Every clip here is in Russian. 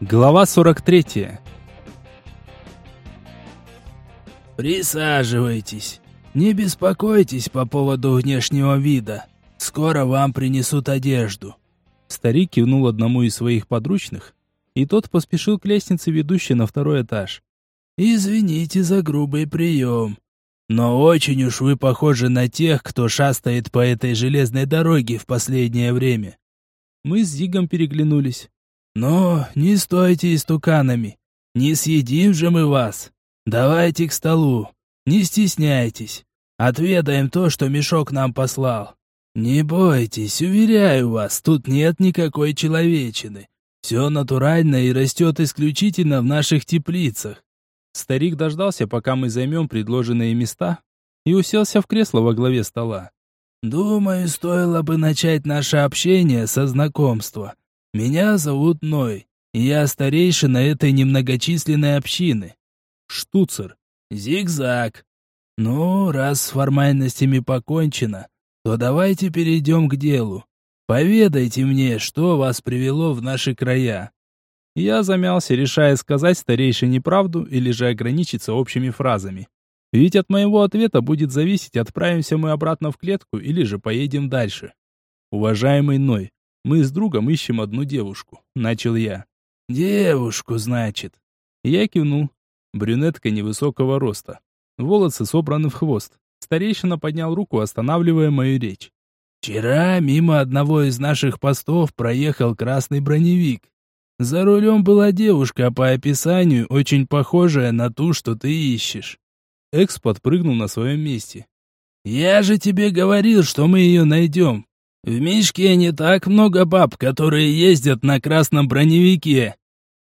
Глава 43. Присаживайтесь. Не беспокойтесь по поводу внешнего вида. Скоро вам принесут одежду. Старик кивнул одному из своих подручных, и тот поспешил к лестнице, ведущей на второй этаж. Извините за грубый прием. Но очень уж вы похожи на тех, кто шастает по этой железной дороге в последнее время. Мы с Зигом переглянулись. Но не стойте истуканами. Не съедим же мы вас. Давайте к столу. Не стесняйтесь. Отведаем то, что мешок нам послал. Не бойтесь, уверяю вас, тут нет никакой человечины. Все натурально и растет исключительно в наших теплицах. Старик дождался, пока мы займем предложенные места, и уселся в кресло во главе стола. Думаю, стоило бы начать наше общение со знакомства. Меня зовут Ной, и я старейшина этой немногочисленной общины. Штуцер. Зигзаг. Ну, раз с формальностями покончено, то давайте перейдем к делу. Поведайте мне, что вас привело в наши края. Я замялся, решая сказать старейшине правду или же ограничиться общими фразами. Ведь от моего ответа будет зависеть, отправимся мы обратно в клетку или же поедем дальше. Уважаемый Ной, мы с другом ищем одну девушку, начал я. Девушку, значит. Я кивнул. Брюнетка невысокого роста. Волосы собраны в хвост. Старейшина поднял руку, останавливая мою речь. «Вчера мимо одного из наших постов проехал красный броневик. За рулем была девушка, по описанию, очень похожая на ту, что ты ищешь». Экс подпрыгнул на своем месте. «Я же тебе говорил, что мы ее найдем. В Мишке не так много баб, которые ездят на красном броневике».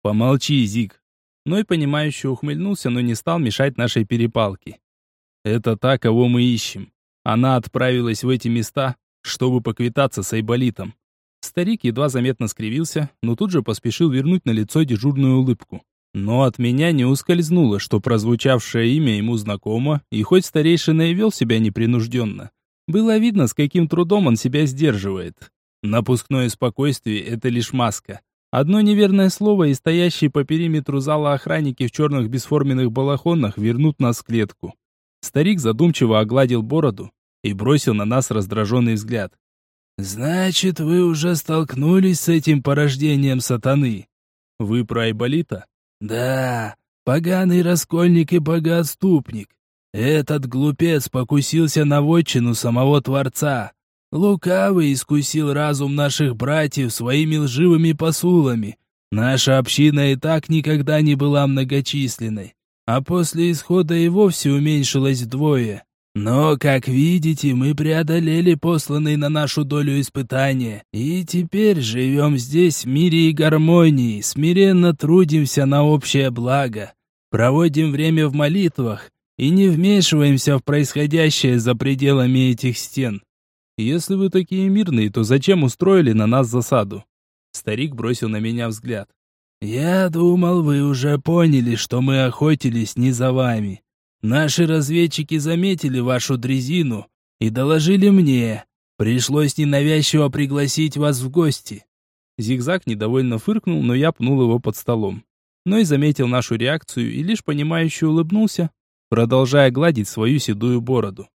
«Помолчи, Зик». Ной понимающе ухмыльнулся, но не стал мешать нашей перепалке. Это та, кого мы ищем. Она отправилась в эти места, чтобы поквитаться с Айболитом. Старик едва заметно скривился, но тут же поспешил вернуть на лицо дежурную улыбку. Но от меня не ускользнуло, что прозвучавшее имя ему знакомо, и хоть старейшина и вел себя непринужденно, было видно, с каким трудом он себя сдерживает. Напускное спокойствие — это лишь маска. Одно неверное слово, и стоящие по периметру зала охранники в черных бесформенных балахонах вернут нас в клетку. Старик задумчиво огладил бороду и бросил на нас раздраженный взгляд. «Значит, вы уже столкнулись с этим порождением сатаны?» «Вы про Айболита?» «Да, поганый раскольник и богоотступник. Этот глупец покусился на вотчину самого Творца. Лукавый искусил разум наших братьев своими лживыми посулами. Наша община и так никогда не была многочисленной а после исхода и вовсе уменьшилось вдвое. Но, как видите, мы преодолели посланные на нашу долю испытания, и теперь живем здесь в мире и гармонии, смиренно трудимся на общее благо, проводим время в молитвах и не вмешиваемся в происходящее за пределами этих стен. Если вы такие мирные, то зачем устроили на нас засаду? Старик бросил на меня взгляд. «Я думал, вы уже поняли, что мы охотились не за вами. Наши разведчики заметили вашу дрезину и доложили мне. Пришлось ненавязчиво пригласить вас в гости». Зигзаг недовольно фыркнул, но я пнул его под столом. Но и заметил нашу реакцию и лишь понимающе улыбнулся, продолжая гладить свою седую бороду.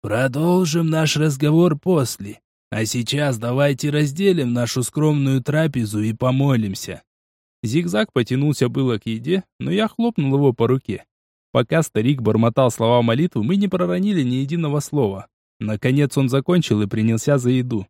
«Продолжим наш разговор после. А сейчас давайте разделим нашу скромную трапезу и помолимся». Зигзаг потянулся было к еде, но я хлопнул его по руке. Пока старик бормотал слова молитвы, мы не проронили ни единого слова. Наконец он закончил и принялся за еду.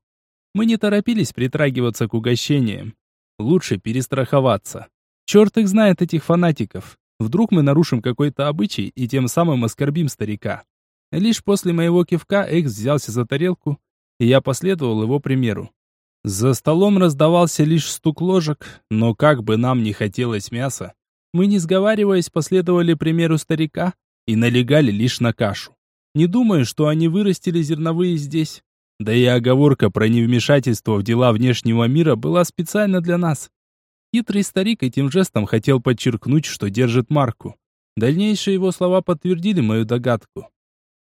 Мы не торопились притрагиваться к угощениям. Лучше перестраховаться. Черт их знает этих фанатиков. Вдруг мы нарушим какой-то обычай и тем самым оскорбим старика. Лишь после моего кивка Экс взялся за тарелку, и я последовал его примеру. За столом раздавался лишь стук ложек, но как бы нам ни хотелось мяса, мы, не сговариваясь, последовали примеру старика и налегали лишь на кашу. Не думаю, что они вырастили зерновые здесь. Да и оговорка про невмешательство в дела внешнего мира была специально для нас. Хитрый старик этим жестом хотел подчеркнуть, что держит марку. Дальнейшие его слова подтвердили мою догадку.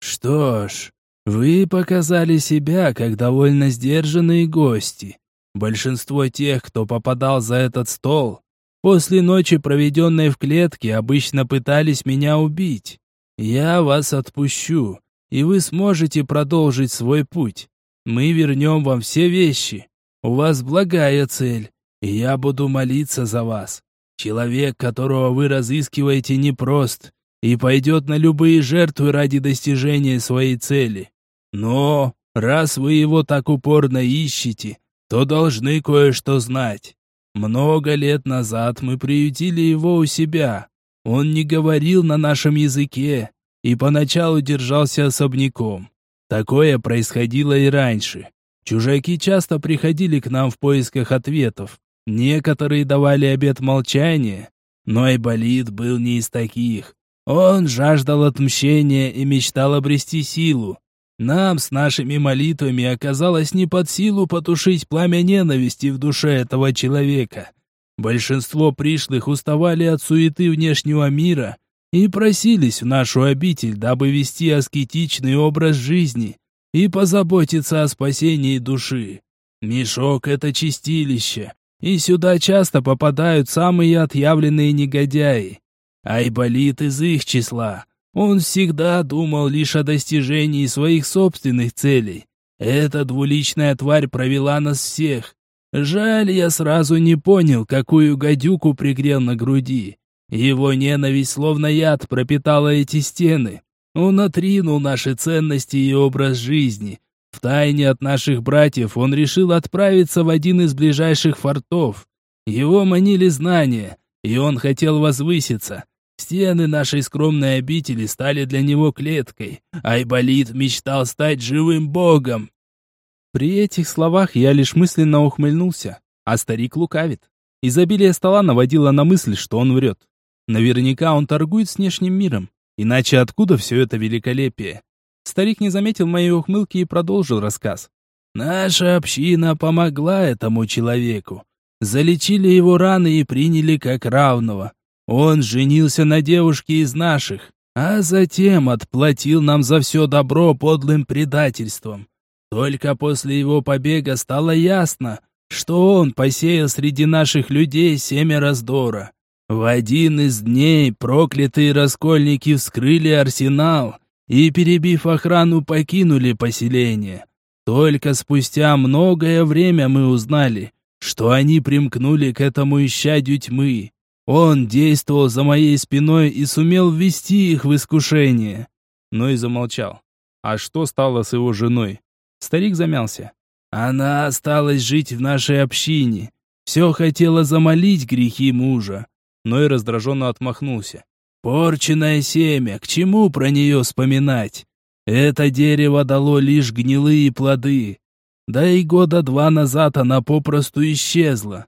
«Что ж, вы показали себя как довольно сдержанные гости. Большинство тех, кто попадал за этот стол, После ночи, проведенной в клетке, обычно пытались меня убить. Я вас отпущу, и вы сможете продолжить свой путь. Мы вернем вам все вещи. У вас благая цель, и я буду молиться за вас. Человек, которого вы разыскиваете, непрост и пойдет на любые жертвы ради достижения своей цели. Но, раз вы его так упорно ищете, то должны кое-что знать. Много лет назад мы приютили его у себя. Он не говорил на нашем языке и поначалу держался особняком. Такое происходило и раньше. Чужаки часто приходили к нам в поисках ответов. Некоторые давали обет молчания, но Айболит был не из таких. Он жаждал отмщения и мечтал обрести силу. Нам с нашими молитвами оказалось не под силу потушить пламя ненависти в душе этого человека. Большинство пришлых уставали от суеты внешнего мира и просились в нашу обитель, дабы вести аскетичный образ жизни и позаботиться о спасении души. Мешок — это чистилище, и сюда часто попадают самые отъявленные негодяи. Айболит из их числа. Он всегда думал лишь о достижении своих собственных целей. Эта двуличная тварь провела нас всех. Жаль, я сразу не понял, какую гадюку пригрел на груди. Его ненависть, словно яд, пропитала эти стены. Он отринул наши ценности и образ жизни. Втайне от наших братьев он решил отправиться в один из ближайших фортов. Его манили знания, и он хотел возвыситься. Стены нашей скромной обители стали для него клеткой. Айболит мечтал стать живым богом. При этих словах я лишь мысленно ухмыльнулся, а старик лукавит. Изобилие стола наводило на мысль, что он врет. Наверняка он торгует с внешним миром, иначе откуда все это великолепие? Старик не заметил моей ухмылки и продолжил рассказ. «Наша община помогла этому человеку. Залечили его раны и приняли как равного. Он женился на девушке из наших, а затем отплатил нам за все добро подлым предательством. Только после его побега стало ясно, что он посеял среди наших людей семя раздора. В один из дней проклятые раскольники вскрыли арсенал и, перебив охрану, покинули поселение. Только спустя многое время мы узнали, что они примкнули к этому исчадью тьмы. Он действовал за моей спиной и сумел ввести их в искушение. Но и замолчал. А что стало с его женой? Старик замялся. Она осталась жить в нашей общине. Все хотела замолить грехи мужа. Но и раздраженно отмахнулся. Порченное семя, к чему про нее вспоминать? Это дерево дало лишь гнилые плоды. Да и года два назад она попросту исчезла.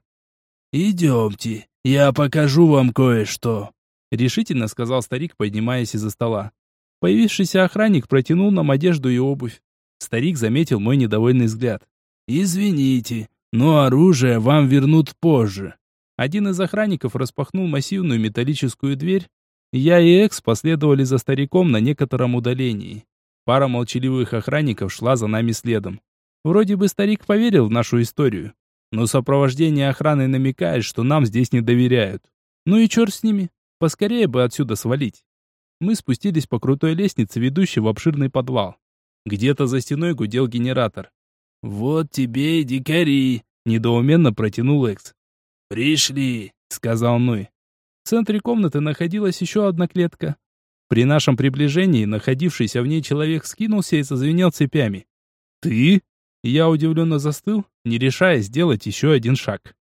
Идемте, «Я покажу вам кое-что», — решительно сказал старик, поднимаясь из-за стола. Появившийся охранник протянул нам одежду и обувь. Старик заметил мой недовольный взгляд. «Извините, но оружие вам вернут позже». Один из охранников распахнул массивную металлическую дверь. Я и Экс последовали за стариком на некотором удалении. Пара молчаливых охранников шла за нами следом. Вроде бы старик поверил в нашу историю но сопровождение охраны намекает, что нам здесь не доверяют. Ну и черт с ними, поскорее бы отсюда свалить. Мы спустились по крутой лестнице, ведущей в обширный подвал. Где-то за стеной гудел генератор. «Вот тебе и дикари!» — недоуменно протянул Экс. «Пришли!» — сказал Ной. В центре комнаты находилась еще одна клетка. При нашем приближении находившийся в ней человек скинулся и зазвенел цепями. «Ты?» Я удивленно застыл, не решая сделать еще один шаг.